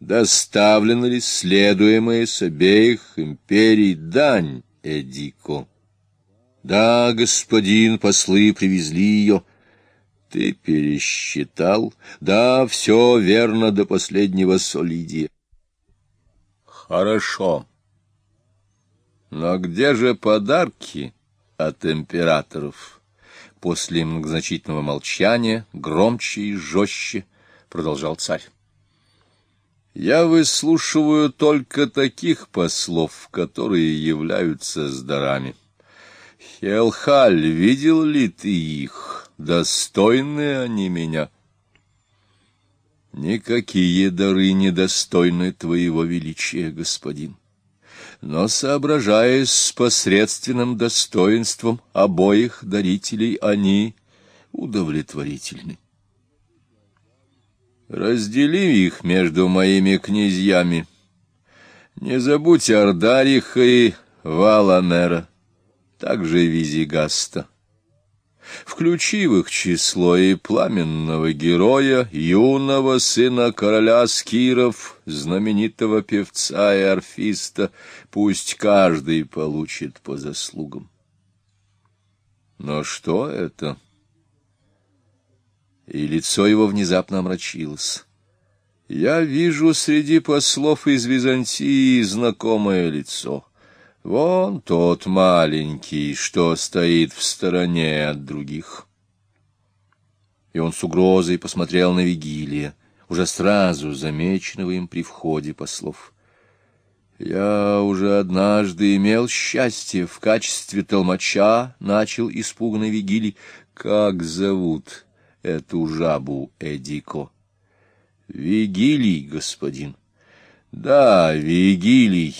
доставлена ли следуемая с обеих империй дань Эдико? Да, господин, послы привезли ее. Ты пересчитал? Да, все верно до последнего солидия. Хорошо. Но где же подарки от императоров? После многозначительного молчания, громче и жестче, продолжал царь. Я выслушиваю только таких послов, которые являются с дарами. Хелхаль, видел ли ты их? Достойны они меня? Никакие дары не достойны твоего величия, господин. Но, соображаясь с посредственным достоинством обоих дарителей, они удовлетворительны. Раздели их между моими князьями. Не забудь Ардариха и Валамера, также Визигаста. Включи в их число и пламенного героя, юного сына короля Скиров, знаменитого певца и орфиста, пусть каждый получит по заслугам. Но что это? — и лицо его внезапно омрачилось. Я вижу среди послов из Византии знакомое лицо. Вон тот маленький, что стоит в стороне от других. И он с угрозой посмотрел на Вигилия, уже сразу замеченного им при входе послов. Я уже однажды имел счастье в качестве толмача, начал испуганный Вигилий. Как зовут эту жабу Эдико. Вигилий, господин. Да, Вигилий.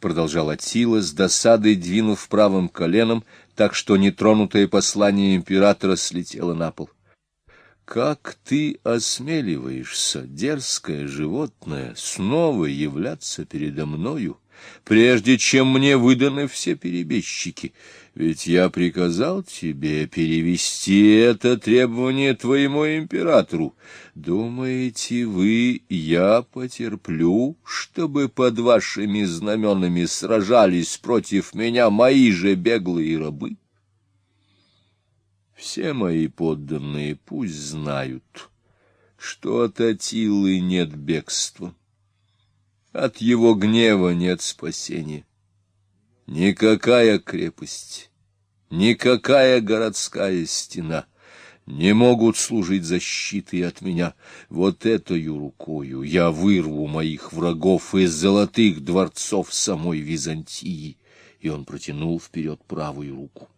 Продолжал Атила с досадой, двинув правым коленом, так что нетронутое послание императора слетело на пол. Как ты осмеливаешься, дерзкое животное, снова являться передо мною, прежде чем мне выданы все перебежчики? Ведь я приказал тебе перевести это требование твоему императору. Думаете вы, я потерплю, чтобы под вашими знаменами сражались против меня мои же беглые рабы? Все мои подданные пусть знают, что от Атилы нет бегства, от его гнева нет спасения. Никакая крепость, никакая городская стена не могут служить защитой от меня. Вот этою рукою я вырву моих врагов из золотых дворцов самой Византии. И он протянул вперед правую руку.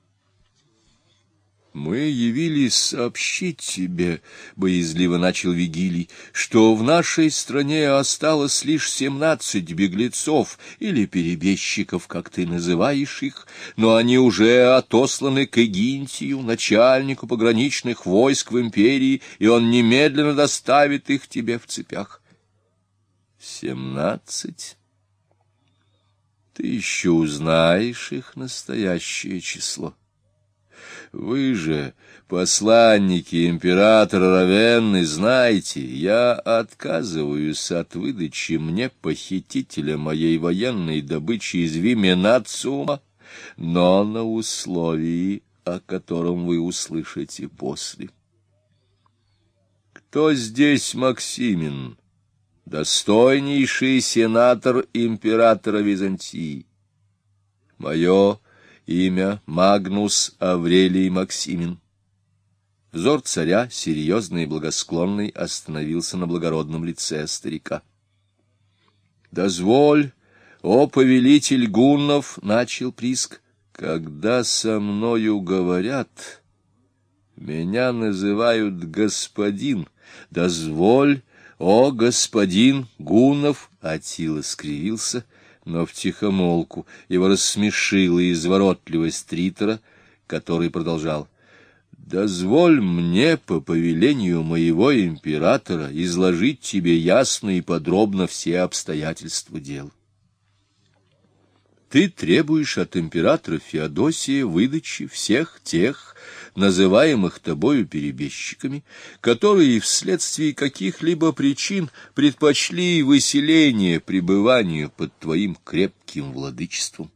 «Мы явились сообщить тебе, — боязливо начал Вигилий, — что в нашей стране осталось лишь семнадцать беглецов или перебежчиков, как ты называешь их, но они уже отосланы к Эгинтию, начальнику пограничных войск в империи, и он немедленно доставит их тебе в цепях». «Семнадцать?» Ты еще узнаешь их настоящее число. Вы же, посланники императора Равенны, знаете, я отказываюсь от выдачи мне похитителя моей военной добычи из Вименациума, но на условии, о котором вы услышите после. Кто здесь Максимин, достойнейший сенатор императора Византии? Мое имя Магнус Аврелий Максимин. Взор царя, серьезный и благосклонный, остановился на благородном лице старика. «Дозволь, о повелитель гуннов!» — начал Приск. «Когда со мною говорят, меня называют господин. Дозволь, о господин гуннов!» Атила скривился — но втихомолку его рассмешила изворотливость Тритера, который продолжал. «Дозволь мне, по повелению моего императора, изложить тебе ясно и подробно все обстоятельства дел. Ты требуешь от императора Феодосия выдачи всех тех называемых тобою перебежчиками, которые вследствие каких-либо причин предпочли выселение пребыванию под твоим крепким владычеством.